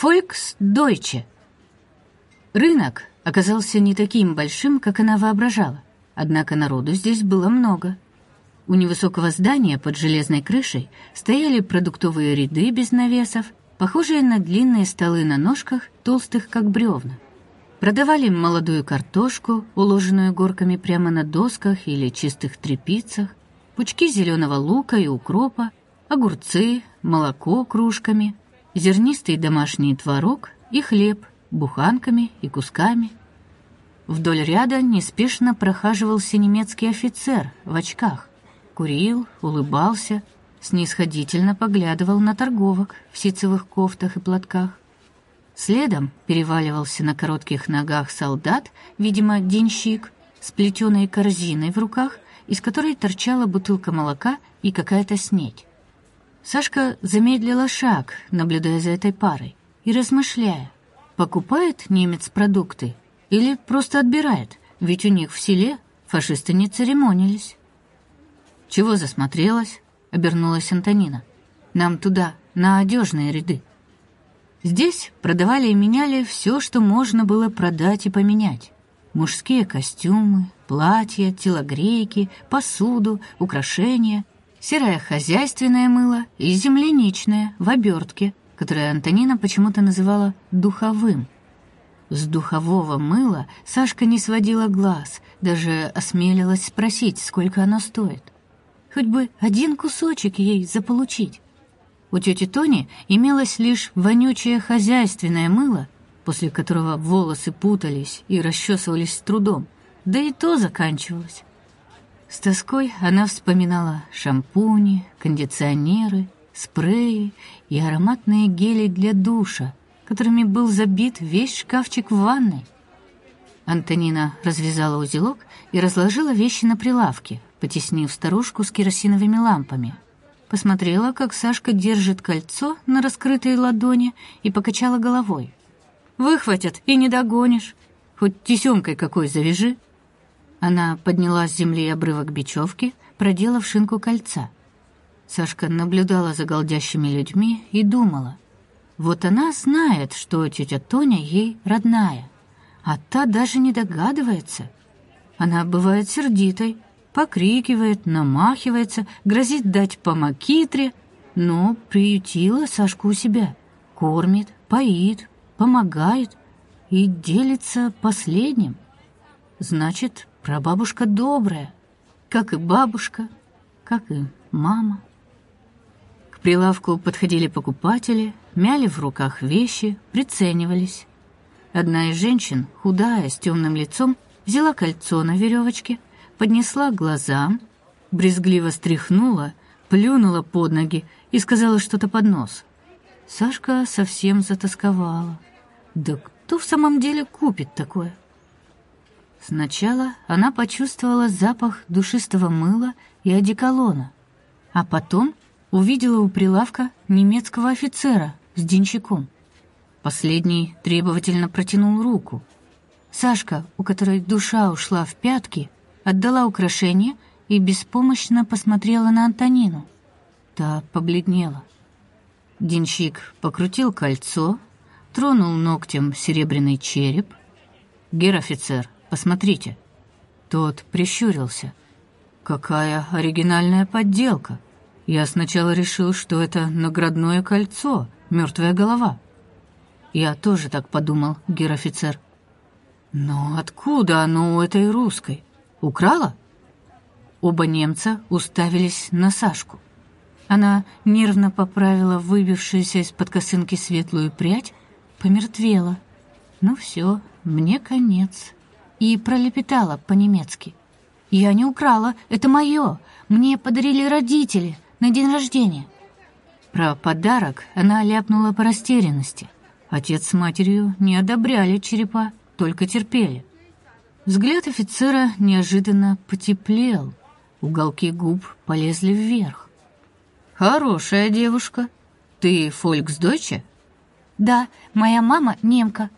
Volksdeutsche. Рынок оказался не таким большим, как она воображала, однако народу здесь было много. У невысокого здания под железной крышей стояли продуктовые ряды без навесов, похожие на длинные столы на ножках, толстых как бревна. Продавали молодую картошку, уложенную горками прямо на досках или чистых тряпицах, пучки зеленого лука и укропа, огурцы, молоко кружками, зернистый домашний творог и хлеб буханками и кусками. Вдоль ряда неспешно прохаживался немецкий офицер в очках. Курил, улыбался, снисходительно поглядывал на торговок в ситцевых кофтах и платках. Следом переваливался на коротких ногах солдат, видимо, денщик, с плетеной корзиной в руках, из которой торчала бутылка молока и какая-то снедь. Сашка замедлила шаг, наблюдая за этой парой и размышляя, покупает немец продукты или просто отбирает, ведь у них в селе фашисты не церемонились. «Чего засмотрелась?» — обернулась Антонина. «Нам туда, на одежные ряды». Здесь продавали и меняли все, что можно было продать и поменять. Мужские костюмы, платья, телогрейки, посуду, украшения, серое хозяйственное мыло и земляничное в обертке, которое Антонина почему-то называла «духовым». С духового мыла Сашка не сводила глаз, даже осмелилась спросить, сколько оно стоит. Хоть бы один кусочек ей заполучить. У тети Тони имелось лишь вонючее хозяйственное мыло, после которого волосы путались и расчесывались с трудом, да и то заканчивалось. С тоской она вспоминала шампуни, кондиционеры, спреи и ароматные гели для душа, которыми был забит весь шкафчик в ванной. Антонина развязала узелок и разложила вещи на прилавке, потеснив старушку с керосиновыми лампами — посмотрела, как Сашка держит кольцо на раскрытой ладони и покачала головой. «Выхватят и не догонишь. Хоть тесемкой какой завяжи». Она подняла с земли обрывок бечевки, проделав шинку кольца. Сашка наблюдала за голдящими людьми и думала. Вот она знает, что тетя Тоня ей родная, а та даже не догадывается. Она бывает сердитой, покрикивает, намахивается, грозит дать по макитре, но приютила Сашку у себя, кормит, поит, помогает и делится последним. Значит, прабабушка добрая, как и бабушка, как и мама. К прилавку подходили покупатели, мяли в руках вещи, приценивались. Одна из женщин, худая, с темным лицом, взяла кольцо на веревочке, поднесла к глазам, брезгливо стряхнула, плюнула под ноги и сказала что-то под нос. Сашка совсем затасковала. Да кто в самом деле купит такое? Сначала она почувствовала запах душистого мыла и одеколона, а потом увидела у прилавка немецкого офицера с денщиком. Последний требовательно протянул руку. Сашка, у которой душа ушла в пятки, отдала украшение и беспомощно посмотрела на Антонину. Та побледнела. Денщик покрутил кольцо, тронул ногтем серебряный череп. «Гер-офицер, посмотрите». Тот прищурился. «Какая оригинальная подделка! Я сначала решил, что это наградное кольцо, мертвая голова». «Я тоже так подумал, гер-офицер». «Но откуда оно у этой русской? Украла?» Оба немца уставились на Сашку. Она нервно поправила выбившуюся из-под косынки светлую прядь, помертвела. «Ну все, мне конец». И пролепетала по-немецки. «Я не украла, это мое. Мне подарили родители на день рождения». Про подарок она ляпнула по растерянности. Отец с матерью не одобряли черепа, только терпели. Взгляд офицера неожиданно потеплел, уголки губ полезли вверх. «Хорошая девушка. Ты фольксдойче?» «Да, моя мама немка».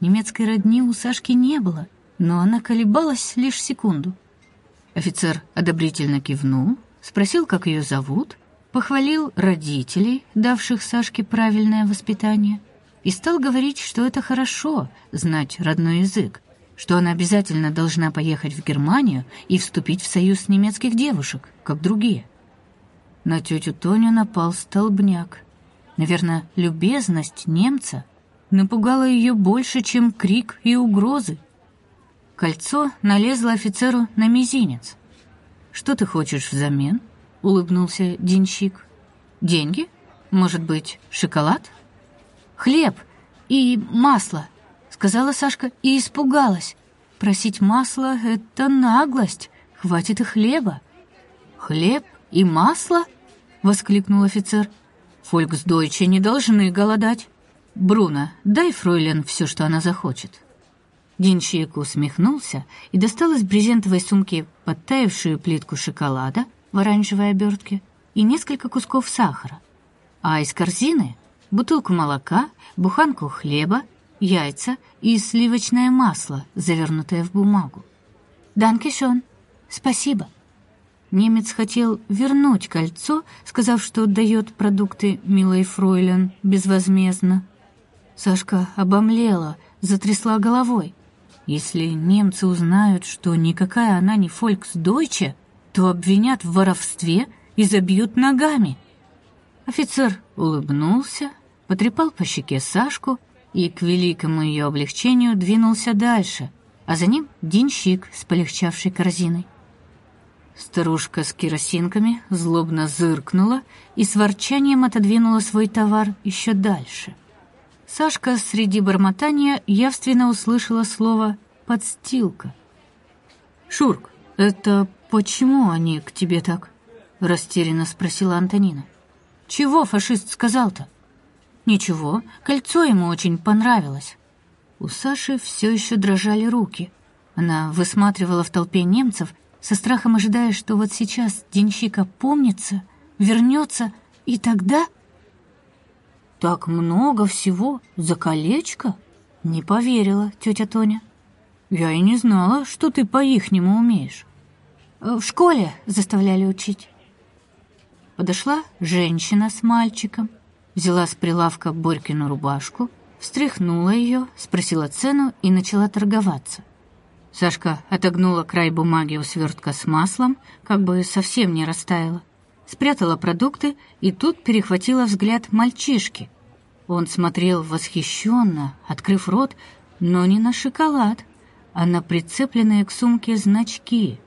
Немецкой родни у Сашки не было, но она колебалась лишь секунду. Офицер одобрительно кивнул, спросил, как ее зовут, похвалил родителей, давших Сашке правильное воспитание, и стал говорить, что это хорошо знать родной язык, что она обязательно должна поехать в Германию и вступить в союз немецких девушек, как другие. На тетю Тоню напал столбняк. Наверное, любезность немца напугала ее больше, чем крик и угрозы. Кольцо налезло офицеру на мизинец. «Что ты хочешь взамен?» — улыбнулся денщик. «Деньги? Может быть, шоколад?» «Хлеб и масло», — сказала Сашка и испугалась. «Просить масла — это наглость. Хватит и хлеба». «Хлеб и масло?» — воскликнул офицер. «Фольксдойче не должны голодать. Бруно, дай фройлен все, что она захочет». Денщик усмехнулся и достал из брезентовой сумки подтаявшую плитку шоколада в оранжевой обертке и несколько кусков сахара, а из корзины бутылку молока, буханку хлеба, яйца и сливочное масло, завернутое в бумагу. «Данкишон, спасибо». Немец хотел вернуть кольцо, сказав, что отдает продукты милой фройлен безвозмездно. Сашка обомлела, затрясла головой. Если немцы узнают, что никакая она не фольксдойче, то обвинят в воровстве и забьют ногами. Офицер улыбнулся, потрепал по щеке Сашку и к великому ее облегчению двинулся дальше, а за ним денщик с полегчавшей корзиной. Старушка с керосинками злобно зыркнула и с ворчанием отодвинула свой товар еще дальше. Сашка среди бормотания явственно услышала слово «подстилка». «Шурк, это почему они к тебе так?» — растерянно спросила Антонина. «Чего фашист сказал-то?» «Ничего, кольцо ему очень понравилось». У Саши все еще дрожали руки. Она высматривала в толпе немцев, со страхом ожидая, что вот сейчас денщик опомнится, вернется, и тогда... «Так много всего за колечко?» «Не поверила, тетя Тоня». «Я и не знала, что ты по-ихнему умеешь». «В школе заставляли учить». Подошла женщина с мальчиком, взяла с прилавка Борькину рубашку, встряхнула ее, спросила цену и начала торговаться. Сашка отогнула край бумаги у свертка с маслом, как бы совсем не растаяла спрятала продукты и тут перехватила взгляд мальчишки. Он смотрел восхищенно, открыв рот, но не на шоколад, а на прицепленные к сумке значки,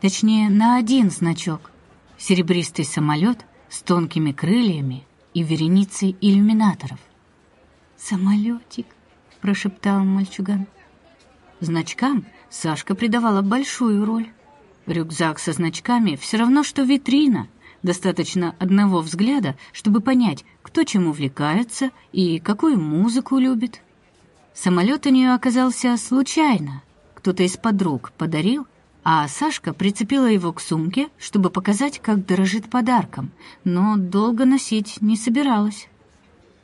точнее, на один значок — серебристый самолет с тонкими крыльями и вереницей иллюминаторов. «Самолетик», — прошептал мальчуган. Значкам Сашка придавала большую роль. Рюкзак со значками все равно, что витрина, Достаточно одного взгляда, чтобы понять, кто чем увлекается и какую музыку любит. Самолет у нее оказался случайно. Кто-то из подруг подарил, а Сашка прицепила его к сумке, чтобы показать, как дорожит подарком, но долго носить не собиралась.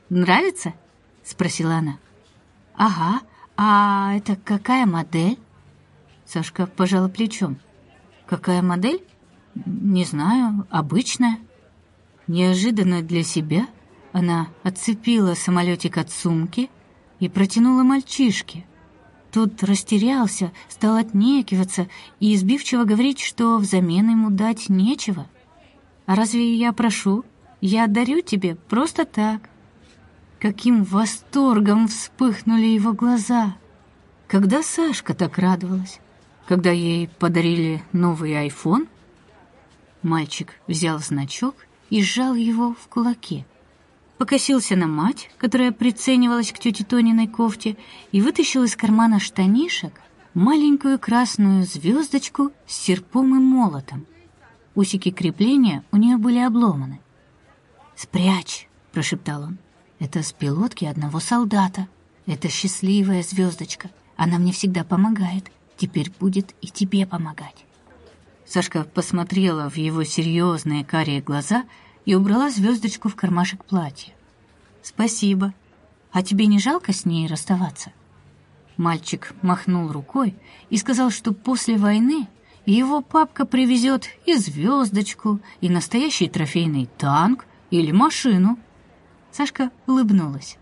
«Нравится?» — спросила она. «Ага, а это какая модель?» Сашка пожала плечом. «Какая модель? Не знаю, обычная. Неожиданно для себя она отцепила самолетик от сумки и протянула мальчишке. Тот растерялся, стал отнекиваться и избивчиво говорить, что взамен ему дать нечего. «А разве я прошу? Я дарю тебе просто так». Каким восторгом вспыхнули его глаза! Когда Сашка так радовалась? Когда ей подарили новый айфон — Мальчик взял значок и сжал его в кулаке. Покосился на мать, которая приценивалась к тете Тониной кофте, и вытащил из кармана штанишек маленькую красную звездочку с серпом и молотом. Усики крепления у нее были обломаны. «Спрячь!» — прошептал он. «Это с пилотки одного солдата. Это счастливая звездочка. Она мне всегда помогает. Теперь будет и тебе помогать». Сашка посмотрела в его серьезные карие глаза и убрала звездочку в кармашек платья. «Спасибо. А тебе не жалко с ней расставаться?» Мальчик махнул рукой и сказал, что после войны его папка привезет и звездочку, и настоящий трофейный танк или машину. Сашка улыбнулась.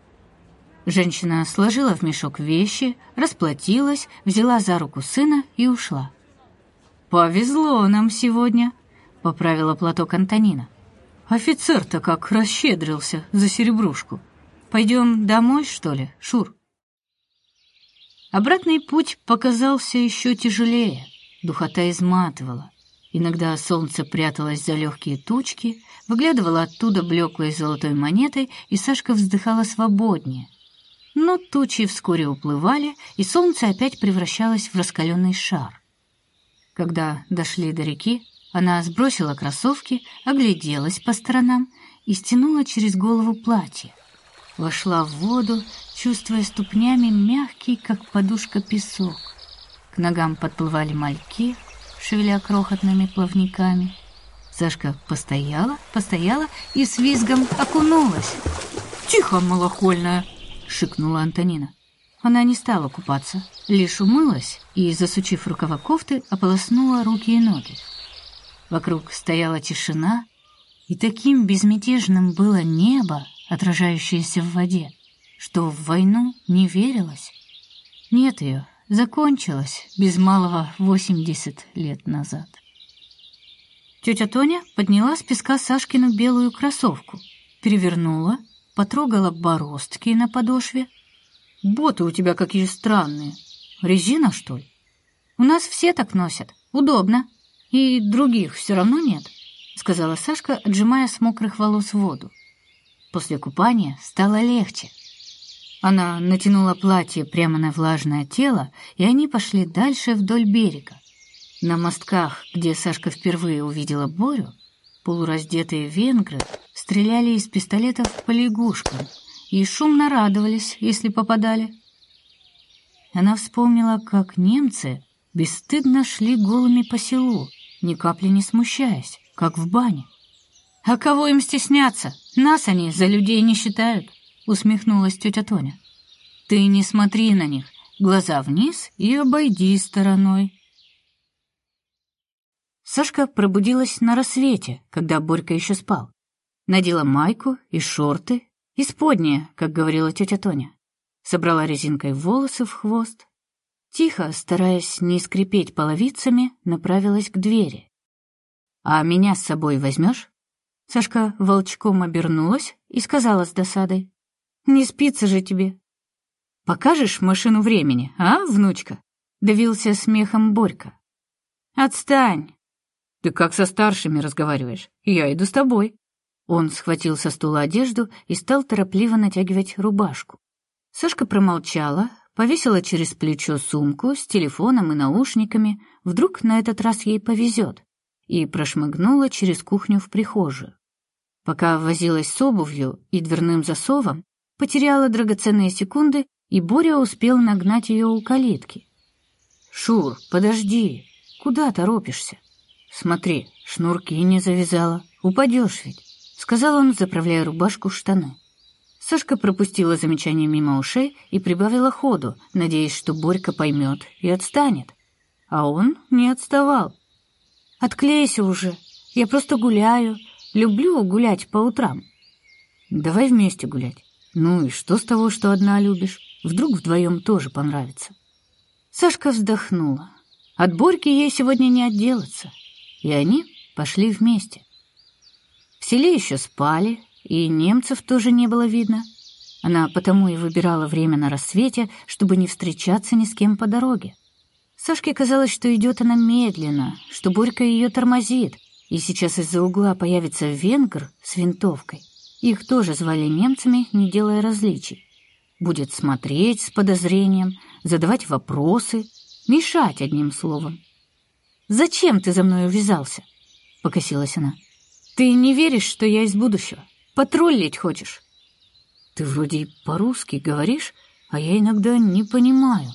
Женщина сложила в мешок вещи, расплатилась, взяла за руку сына и ушла. «Повезло нам сегодня», — поправила платок Антонина. «Офицер-то как расщедрился за серебрушку. Пойдем домой, что ли, Шур?» Обратный путь показался еще тяжелее. Духота изматывала. Иногда солнце пряталось за легкие тучки, выглядывало оттуда блеклой золотой монетой, и Сашка вздыхала свободнее — но тучи вскоре уплывали, и солнце опять превращалось в раскаленный шар. Когда дошли до реки, она сбросила кроссовки, огляделась по сторонам и стянула через голову платье. Вошла в воду, чувствуя ступнями мягкий, как подушка, песок. К ногам подплывали мальки, шевеля крохотными плавниками. Сашка постояла, постояла и с визгом окунулась. «Тихо, малохольная!» — шикнула Антонина. Она не стала купаться, лишь умылась и, засучив рукава кофты, ополоснула руки и ноги. Вокруг стояла тишина, и таким безмятежным было небо, отражающееся в воде, что в войну не верилось. Нет ее, закончилась без малого восемьдесят лет назад. Тетя Тоня подняла с песка Сашкину белую кроссовку, перевернула потрогала бороздки на подошве. «Боты у тебя какие странные. Резина, что ли?» «У нас все так носят. Удобно. И других все равно нет», — сказала Сашка, отжимая с мокрых волос воду. После купания стало легче. Она натянула платье прямо на влажное тело, и они пошли дальше вдоль берега. На мостках, где Сашка впервые увидела Борю, полураздетые венгры стреляли из пистолетов по лягушкам и шумно радовались, если попадали. Она вспомнила, как немцы бесстыдно шли голыми по селу, ни капли не смущаясь, как в бане. «А кого им стесняться? Нас они за людей не считают», — усмехнулась тетя Тоня. «Ты не смотри на них, глаза вниз и обойди стороной». Сашка пробудилась на рассвете, когда Борька еще спал надела майку и шорты, исподнее, как говорила тетя Тоня. Собрала резинкой волосы в хвост. Тихо, стараясь не скрипеть половицами, направилась к двери. «А меня с собой возьмешь?» Сашка волчком обернулась и сказала с досадой. «Не спится же тебе». «Покажешь машину времени, а, внучка?» Давился смехом Борька. «Отстань!» «Ты как со старшими разговариваешь? Я иду с тобой». Он схватил со стула одежду и стал торопливо натягивать рубашку. Сашка промолчала, повесила через плечо сумку с телефоном и наушниками, вдруг на этот раз ей повезет, и прошмыгнула через кухню в прихожую. Пока возилась с обувью и дверным засовом, потеряла драгоценные секунды, и Боря успел нагнать ее у калитки. «Шур, подожди, куда торопишься? Смотри, шнурки не завязала, упадешь ведь» сказал он, заправляя рубашку в штаны. Сашка пропустила замечание мимо ушей и прибавила ходу, надеясь, что Борька поймет и отстанет. А он не отставал. «Отклейся уже, я просто гуляю, люблю гулять по утрам». «Давай вместе гулять. Ну и что с того, что одна любишь? Вдруг вдвоем тоже понравится?» Сашка вздохнула. От Борьки ей сегодня не отделаться. И они пошли вместе. В селе еще спали, и немцев тоже не было видно. Она потому и выбирала время на рассвете, чтобы не встречаться ни с кем по дороге. Сашке казалось, что идет она медленно, что Борька ее тормозит, и сейчас из-за угла появится венгр с винтовкой. Их тоже звали немцами, не делая различий. Будет смотреть с подозрением, задавать вопросы, мешать одним словом. «Зачем ты за мной увязался?» — покосилась она. Ты не веришь, что я из будущего? Патрулить хочешь? Ты вроде и по-русски говоришь, а я иногда не понимаю.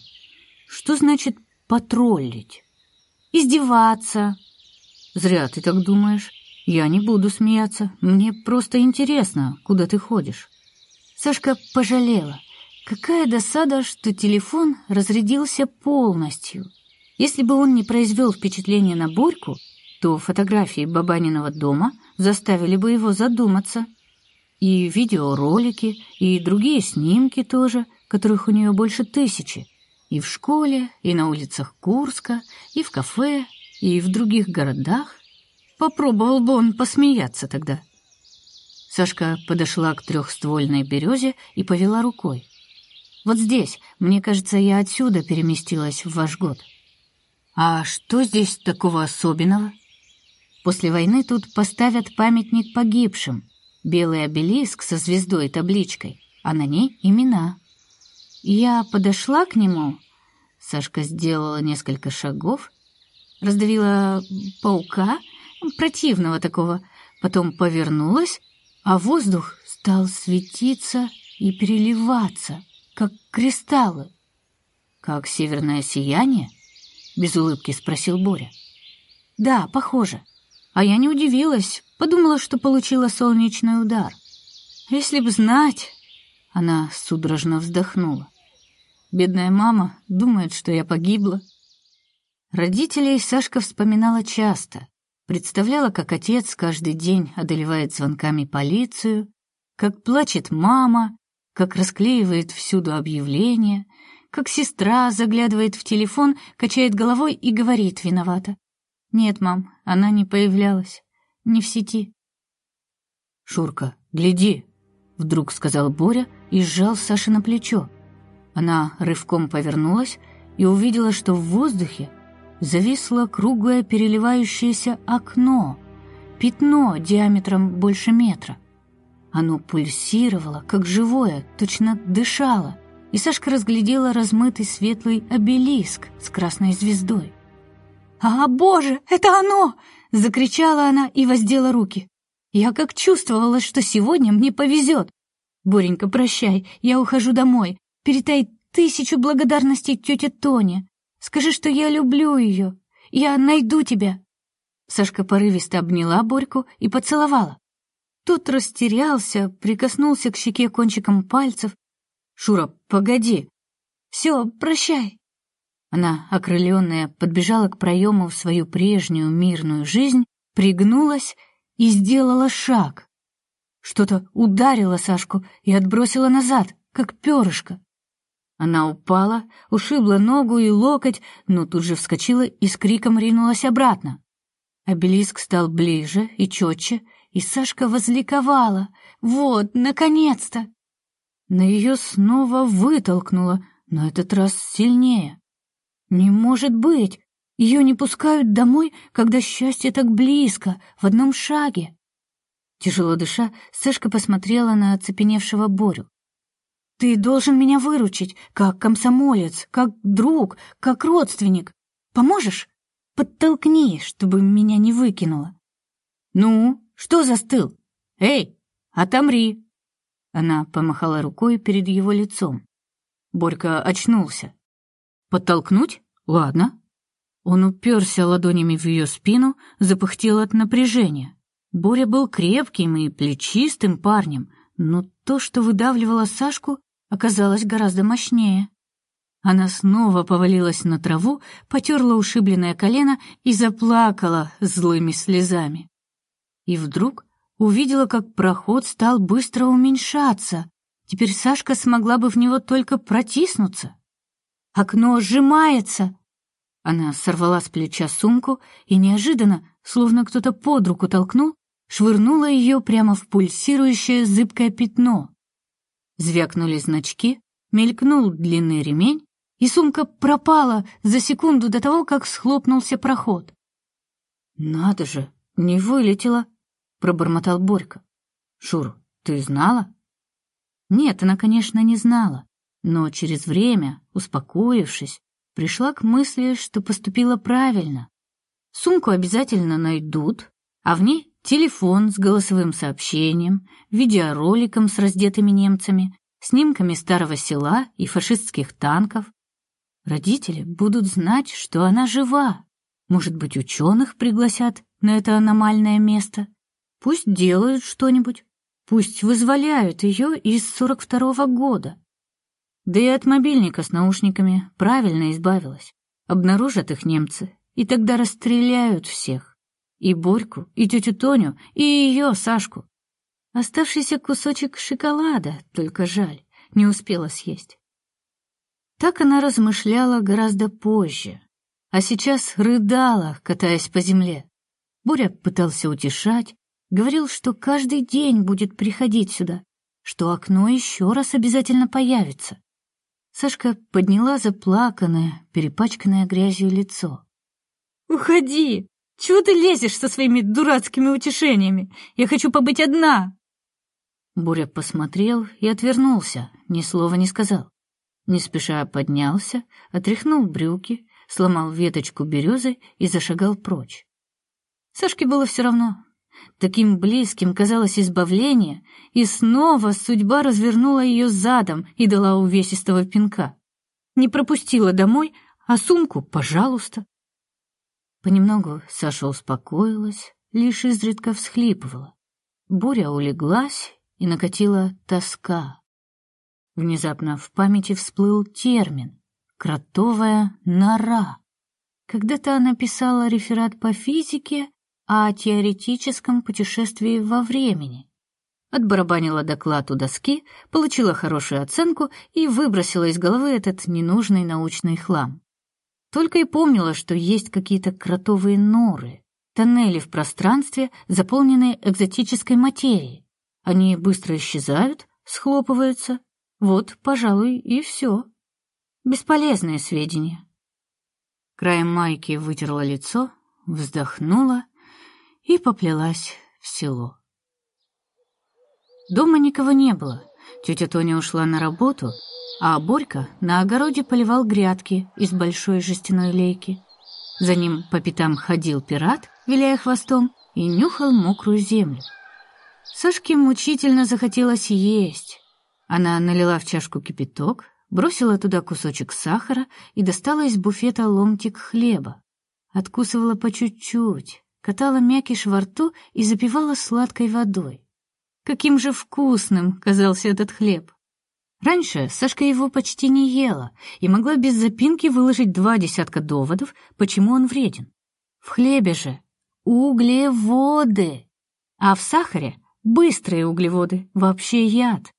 Что значит патрулить? Издеваться. Зря ты так думаешь. Я не буду смеяться. Мне просто интересно, куда ты ходишь. Сашка пожалела. Какая досада, что телефон разрядился полностью. Если бы он не произвел впечатления на Борьку, то фотографии Бабаниного дома заставили бы его задуматься. И видеоролики, и другие снимки тоже, которых у нее больше тысячи. И в школе, и на улицах Курска, и в кафе, и в других городах. Попробовал бы он посмеяться тогда. Сашка подошла к трехствольной березе и повела рукой. «Вот здесь, мне кажется, я отсюда переместилась в ваш год». «А что здесь такого особенного?» «После войны тут поставят памятник погибшим, белый обелиск со звездой и табличкой, а на ней имена». Я подошла к нему. Сашка сделала несколько шагов, раздавила паука, противного такого, потом повернулась, а воздух стал светиться и переливаться, как кристаллы. «Как северное сияние?» — без улыбки спросил Боря. «Да, похоже. А я не удивилась, подумала, что получила солнечный удар. Если б знать...» Она судорожно вздохнула. «Бедная мама думает, что я погибла». Родителей Сашка вспоминала часто. Представляла, как отец каждый день одолевает звонками полицию, как плачет мама, как расклеивает всюду объявления, как сестра заглядывает в телефон, качает головой и говорит виновата. «Нет, мам, она не появлялась. Не в сети». «Шурка, гляди!» — вдруг сказал Боря и сжал Саши на плечо. Она рывком повернулась и увидела, что в воздухе зависло круглое переливающееся окно, пятно диаметром больше метра. Оно пульсировало, как живое, точно дышало, и Сашка разглядела размытый светлый обелиск с красной звездой. «А, боже, это оно!» — закричала она и воздела руки. «Я как чувствовала, что сегодня мне повезет. Боренька, прощай, я ухожу домой. Передай тысячу благодарностей тете Тоне. Скажи, что я люблю ее. Я найду тебя». Сашка порывисто обняла Борьку и поцеловала. Тот растерялся, прикоснулся к щеке кончиком пальцев. «Шура, погоди!» «Все, прощай!» Она, окрыленная, подбежала к проему в свою прежнюю мирную жизнь, пригнулась и сделала шаг. Что-то ударило Сашку и отбросило назад, как перышко. Она упала, ушибла ногу и локоть, но тут же вскочила и с криком ринулась обратно. Обелиск стал ближе и четче, и Сашка возликовала. «Вот, наконец-то!» На ее снова вытолкнуло, но этот раз сильнее. «Не может быть! Ее не пускают домой, когда счастье так близко, в одном шаге!» Тяжело дыша, Сашка посмотрела на оцепеневшего Борю. Ты должен меня выручить, как комсомолец, как друг, как родственник. Поможешь? Подтолкни, чтобы меня не выкинуло. Ну, что застыл? Эй, отомри. Она помахала рукой перед его лицом. Борька очнулся. Подтолкнуть? Ладно. Он уперся ладонями в ее спину, запыхтел от напряжения. Боря был крепким и плечистым парнем, но то, что выдавливало Сашку, оказалось гораздо мощнее. Она снова повалилась на траву, потерла ушибленное колено и заплакала злыми слезами. И вдруг увидела, как проход стал быстро уменьшаться. Теперь Сашка смогла бы в него только протиснуться. Окно сжимается. Она сорвала с плеча сумку и неожиданно, словно кто-то под руку толкнул, швырнула ее прямо в пульсирующее зыбкое пятно. Звякнули значки, мелькнул длинный ремень, и сумка пропала за секунду до того, как схлопнулся проход. «Надо же, не вылетела!» — пробормотал Борька. «Шур, ты знала?» Нет, она, конечно, не знала, но через время, успокоившись, пришла к мысли, что поступила правильно. Сумку обязательно найдут, а в ней Телефон с голосовым сообщением, видеороликом с раздетыми немцами, снимками старого села и фашистских танков. Родители будут знать, что она жива. Может быть, ученых пригласят на это аномальное место. Пусть делают что-нибудь. Пусть вызволяют ее из 42-го года. Да и от мобильника с наушниками правильно избавилась. Обнаружат их немцы, и тогда расстреляют всех. И Борьку, и тетю Тоню, и ее, Сашку. Оставшийся кусочек шоколада, только жаль, не успела съесть. Так она размышляла гораздо позже, а сейчас рыдала, катаясь по земле. Боря пытался утешать, говорил, что каждый день будет приходить сюда, что окно еще раз обязательно появится. Сашка подняла заплаканное, перепачканное грязью лицо. «Уходи! Чего ты лезешь со своими дурацкими утешениями? Я хочу побыть одна!» Боря посмотрел и отвернулся, ни слова не сказал. Не спеша поднялся, отряхнул брюки, сломал веточку березы и зашагал прочь. Сашке было все равно. Таким близким казалось избавление, и снова судьба развернула ее задом и дала увесистого пинка. Не пропустила домой, а сумку, пожалуйста. Понемногу Саша успокоилась, лишь изредка всхлипывала. Буря улеглась, и накатила тоска. Внезапно в памяти всплыл термин «кротовая нора». Когда-то она писала реферат по физике о теоретическом путешествии во времени. Отбарабанила доклад у доски, получила хорошую оценку и выбросила из головы этот ненужный научный хлам. Только и помнила, что есть какие-то кротовые норы, тоннели в пространстве, заполненные экзотической материей. Они быстро исчезают, схлопываются, вот, пожалуй, и все. Бесполезные сведения. Краем майки вытерла лицо, вздохнула и поплелась в село. Дома никого не было. Тетя Тоня ушла на работу, а Борька на огороде поливал грядки из большой жестяной лейки. За ним по пятам ходил пират, виляя хвостом, и нюхал мокрую землю. Сашке мучительно захотелось есть. Она налила в чашку кипяток, бросила туда кусочек сахара и достала из буфета ломтик хлеба. Откусывала по чуть-чуть, катала мякиш во рту и запивала сладкой водой. Каким же вкусным казался этот хлеб! Раньше Сашка его почти не ела и могла без запинки выложить два десятка доводов, почему он вреден. В хлебе же углеводы, а в сахаре быстрые углеводы, вообще яд.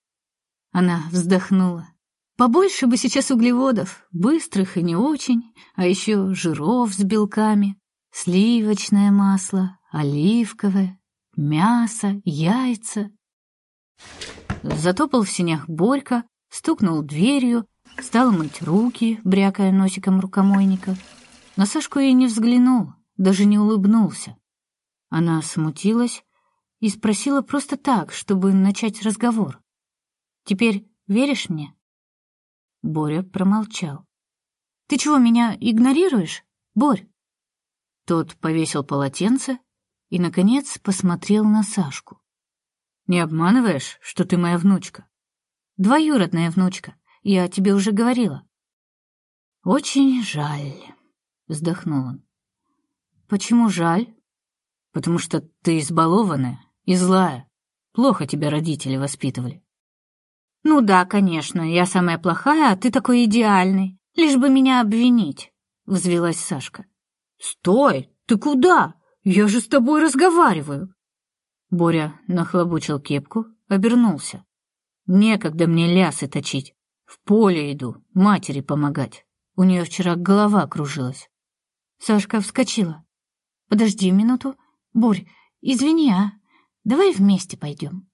Она вздохнула. Побольше бы сейчас углеводов, быстрых и не очень, а еще жиров с белками, сливочное масло, оливковое, мясо, яйца. Затопал в синях Борька, стукнул дверью, стал мыть руки, брякая носиком рукомойника. На Сашку и не взглянул, даже не улыбнулся. Она смутилась и спросила просто так, чтобы начать разговор. Теперь веришь мне?» Боря промолчал. «Ты чего, меня игнорируешь, Борь?» Тот повесил полотенце и, наконец, посмотрел на Сашку. «Не обманываешь, что ты моя внучка?» «Двоюродная внучка, я тебе уже говорила». «Очень жаль», — вздохнул он. «Почему жаль?» «Потому что ты избалованная и злая. Плохо тебя родители воспитывали. «Ну да, конечно, я самая плохая, а ты такой идеальный. Лишь бы меня обвинить», — взвилась Сашка. «Стой! Ты куда? Я же с тобой разговариваю!» Боря нахлобучил кепку, обернулся. «Некогда мне лясы точить. В поле иду, матери помогать. У нее вчера голова кружилась». Сашка вскочила. «Подожди минуту. Борь, извини, а? Давай вместе пойдем».